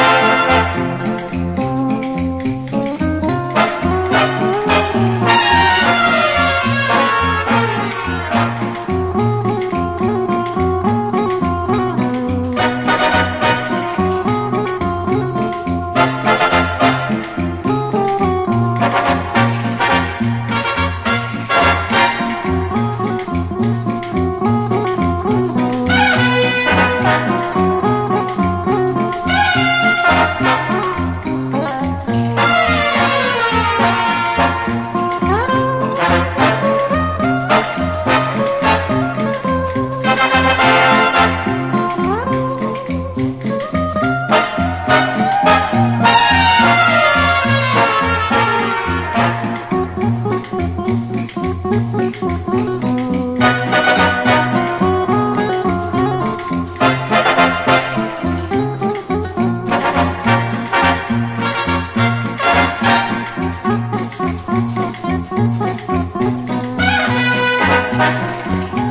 Bye. Thank you.